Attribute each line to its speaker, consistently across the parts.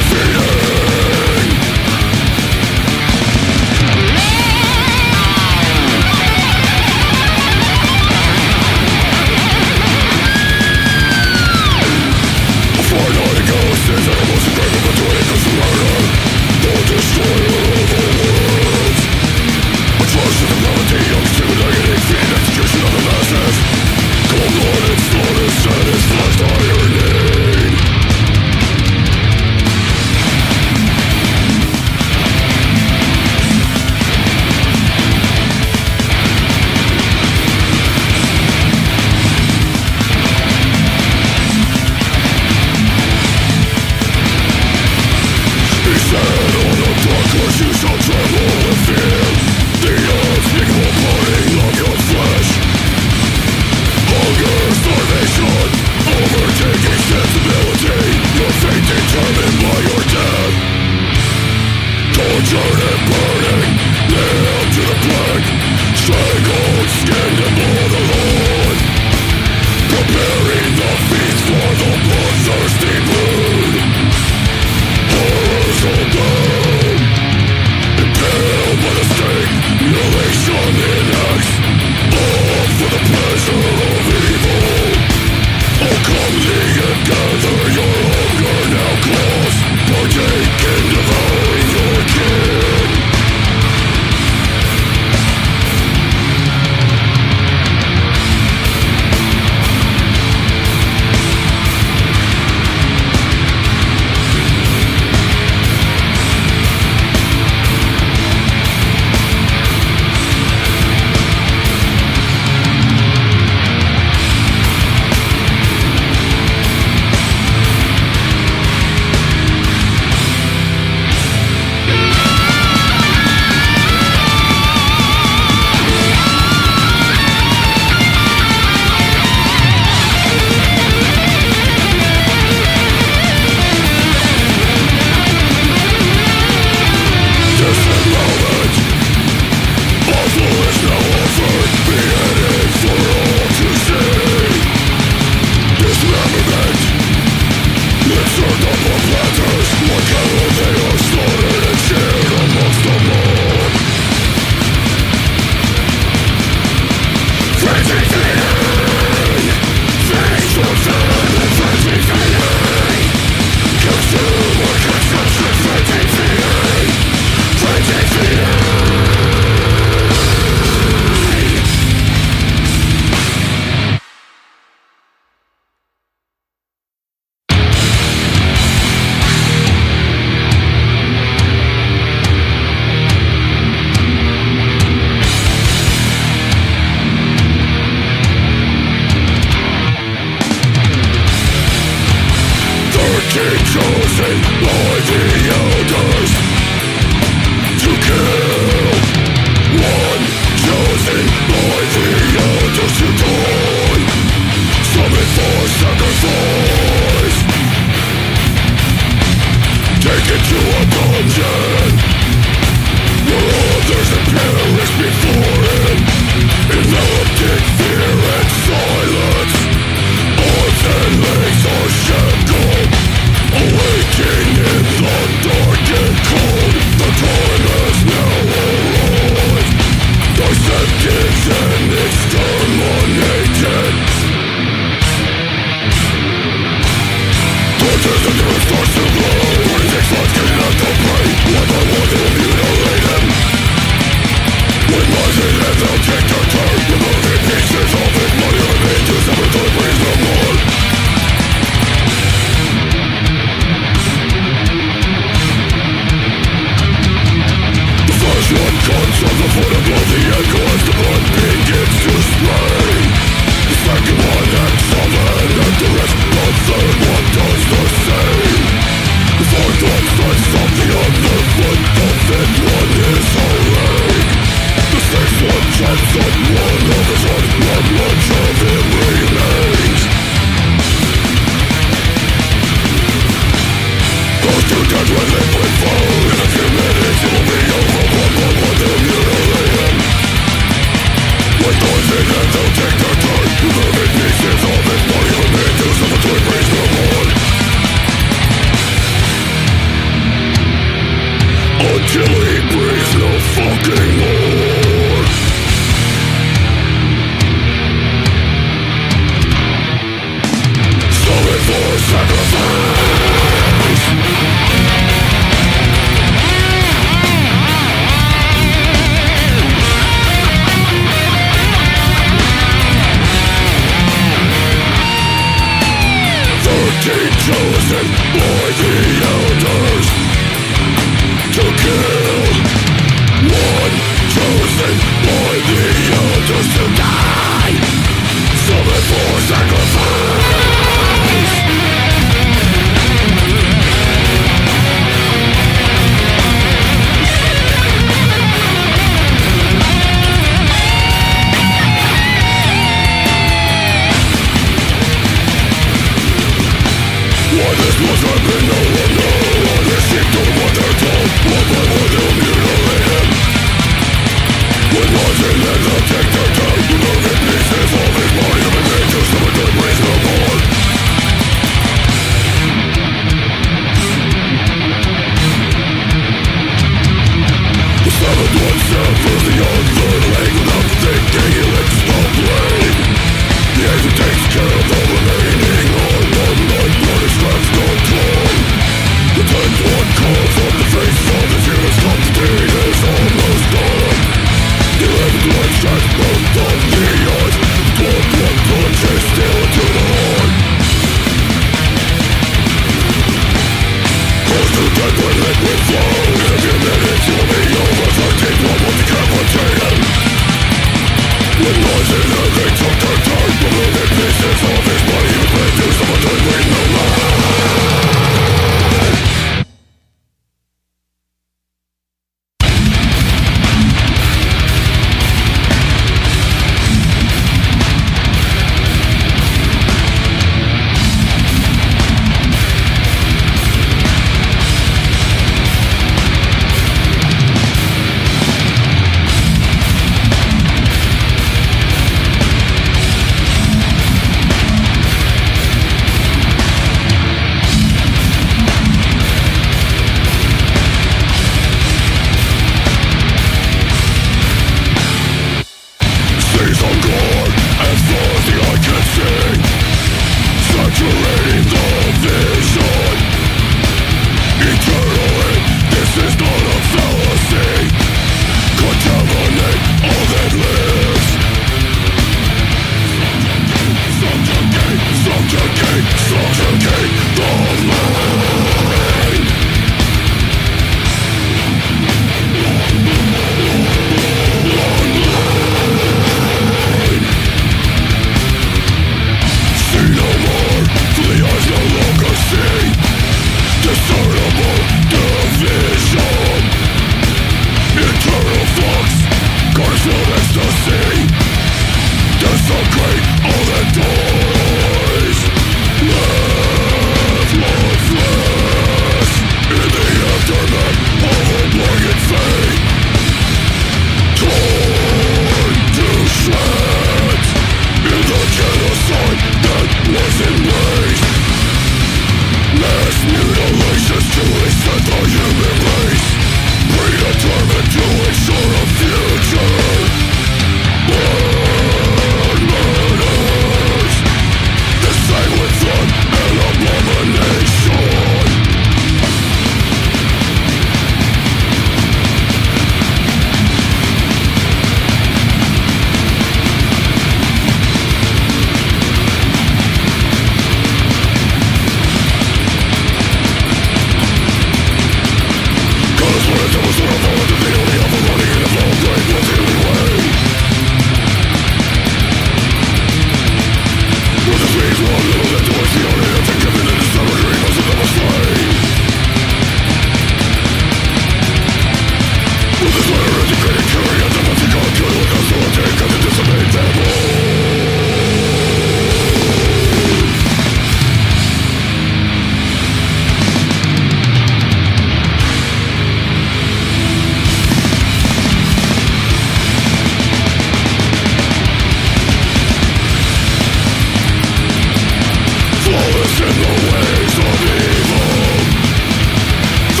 Speaker 1: feet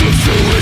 Speaker 1: Just do it.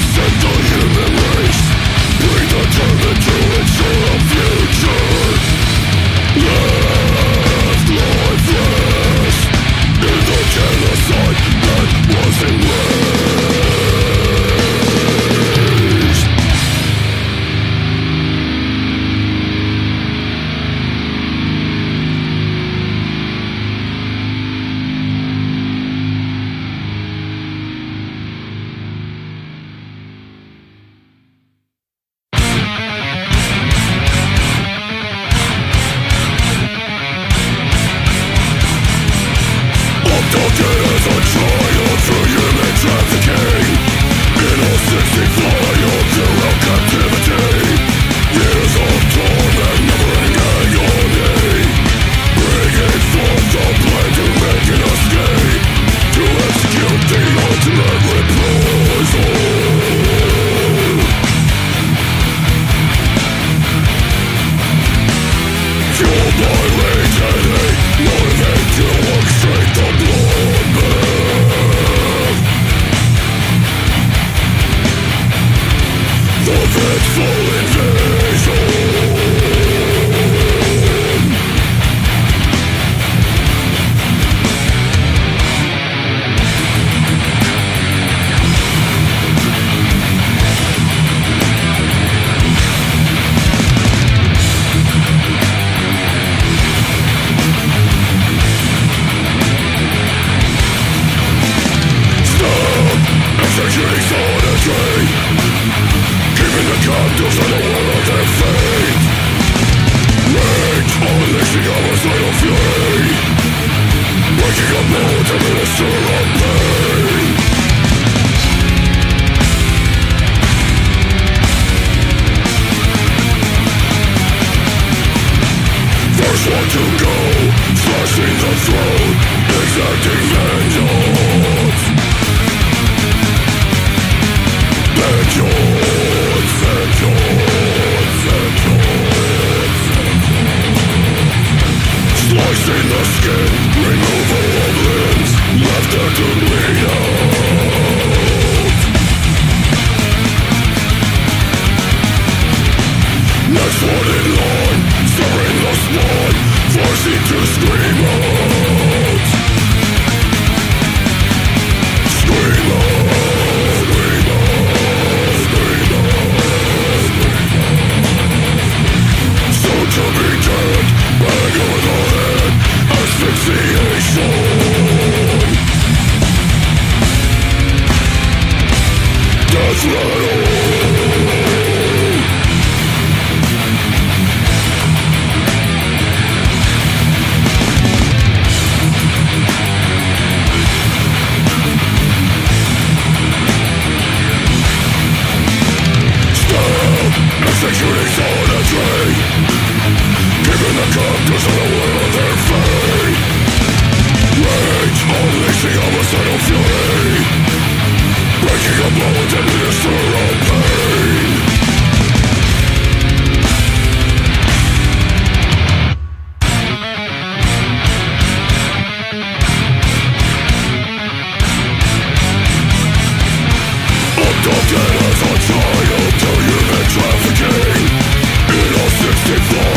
Speaker 1: Don't get us on trial till you trafficking In a 64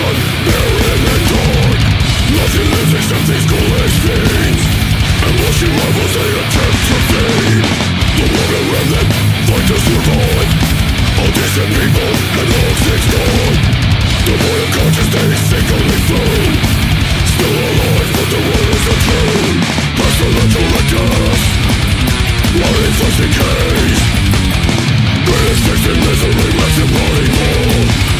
Speaker 1: Corruption, bearing and torn Love you living of these ghoulish fiends And they attempt to feed The world around them fight to survive All decent people and all things gone The void conscience they seek only through. Still alive but the world is untrue Past the Greatest misery, wrapped in rotting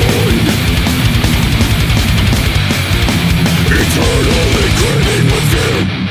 Speaker 1: totally grieving with you.